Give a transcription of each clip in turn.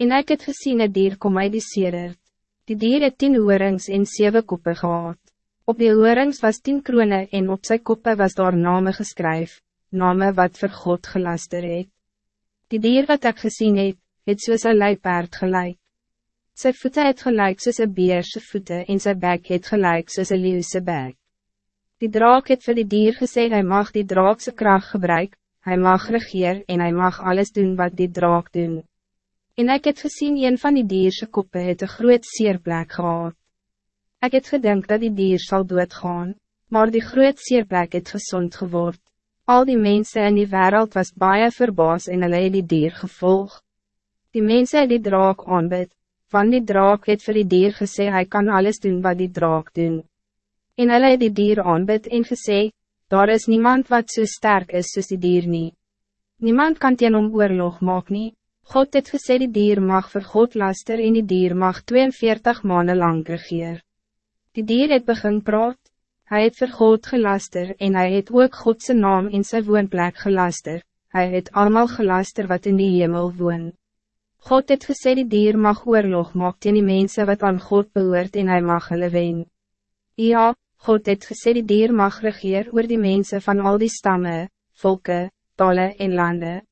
En ek het gesien een dier kom uit die sedert. Die dier het tien oorings en zeven koppen gehad. Op die oorings was tien kroone en op zijn koppen was daar name geskryf, name wat vir God gelaster het. Die dier wat ek gesien het, het soos een leipaard gelijk. Sy voete het gelijk soos een beerse voete en sy bek het gelijk soos een leeuwse bek. Die draak het vir die dier gesê, hij mag die draakse kracht gebruik, hij mag regeer en hij mag alles doen wat die draak doen. En ik het gezien een van die dierse koppen het een groot seerplek gehad. Ik het gedink dat die dier zal doodgaan, maar die groot seerplek het gezond geword. Al die mensen in die wereld was baie verbaas en hulle het die dier gevolg. Die mensen die draak aanbid, van die draak het vir die dier gesê hy kan alles doen wat die draak doen. En hulle het die dier aanbid en gesê, daar is niemand wat zo so sterk is soos die dier nie. Niemand kan teen hom oorlog maak nie. God het gesê die dier mag vir God laster en die dier mag 42 maanden lang regeer. Die dier het begin praat, hij het vir God gelaster en hij het ook Godse naam in zijn woonplek gelaster, hij het allemaal gelaster wat in die hemel woon. God het gesê die dier mag oorlog maak teen die mense wat aan God behoort en hij mag hulle wen. Ja, God het gesê die dier mag regeer oor die mensen van al die stammen, volken, talen en landen.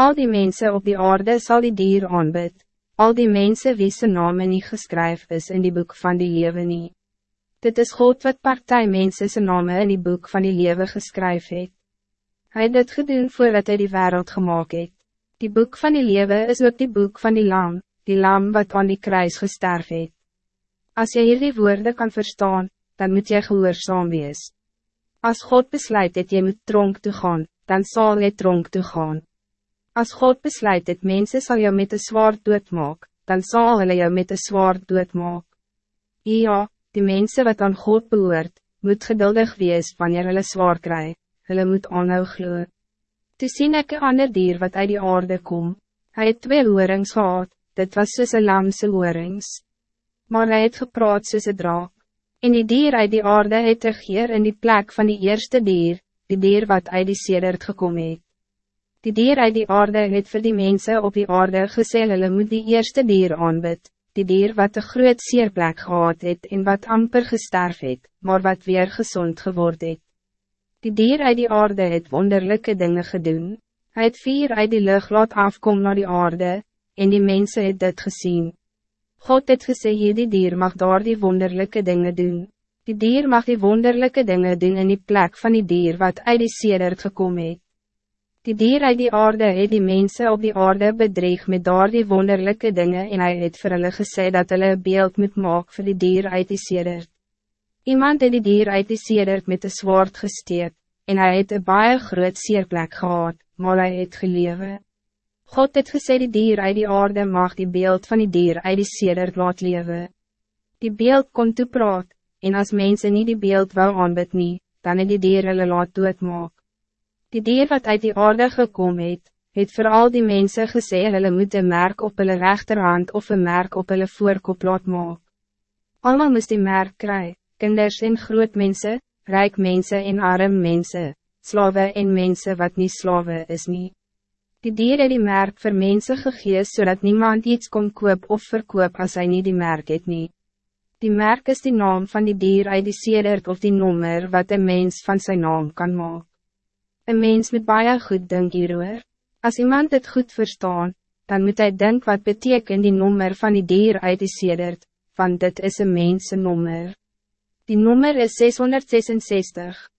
Al die mensen op die aarde zal die dier aanbid, al die mensen wie zijn namen niet geschreven is in die boek van die leven niet. Dit is God wat partij mensen zijn namen in die boek van die leven geschreven heeft. Hij het dit gedoen voordat hij die wereld gemaakt heeft. Die boek van die leven is ook die boek van die lam, die lam wat aan die kruis gesterf het. Als je hier die woorden kan verstaan, dan moet je gehoorzaam wees. Als God besluit dat je moet dronk te gaan, dan zal je dronk te gaan. Als God besluit dat mensen zal jou met een zwaard doodmaak, dan zal hulle jou met een zwaard doodmaak. Ja, die mensen wat aan God behoort, moet geduldig wees wanneer hulle zwaar kry, hulle moet aanhou glo. Toe sien ek een ander dier wat uit die aarde kom, hij het twee oorings gehad, dit was soos een lamse oorings. Maar hij het gepraat soos een draak, en die dier uit die aarde het regeer in die plek van die eerste dier, die dier wat uit die sedert gekom het. Die dier uit die aarde het vir die mensen op die aarde gesê hulle moet die eerste dier aanbid, die dier wat een groot seerplek gehad het en wat amper gesterf het, maar wat weer gezond geword het. Die dier uit die aarde het wonderlijke dingen gedaan. Hij het vier uit die lucht laat afkom naar die aarde, en die mensen het dit gezien. God het gesê hier die dier mag daar die wonderlijke dingen doen. Die dier mag die wonderlijke dingen doen in die plek van die dier wat uit die sedert gekom het. Die dier uit die aarde het die mensen op die aarde bedreig met daar die wonderlijke dingen en hij het vir hulle gesê dat hulle een beeld moet maak vir die dier uit die sedert. Iemand het die dier uit die sedert met een zwaard gesteed, en hij het een baie groot seerplek gehad, maar hij het gelewe. God het gesê die dier uit die aarde mag die beeld van die dier uit die sedert laat lewe. Die beeld kon toe praat, en als mensen niet die beeld wou aanbid nie, dan het die dier hulle laat doodmaak. Die dier wat uit die aarde gekomen het, het voor al die mensen gesê hulle moet een merk op hulle rechterhand of een merk op hulle voorkop laat maak. Allemaal moest die merk kry, kinders en groot mensen, rijk mensen en arm mensen, slaven en mensen wat niet slaven is niet. Die dier het die merk voor mensen gegees zodat niemand iets kon koop of verkoop als hij niet die merk het niet. Die merk is die naam van die dier uit die sedert of die nummer wat een mens van zijn naam kan maken. Een mens moet baie goed denk hieroor. Als iemand het goed verstaan, dan moet hij denken wat betekent die nummer van die dier uit die sedert, want dit is een mensennommer. Die nummer is 666.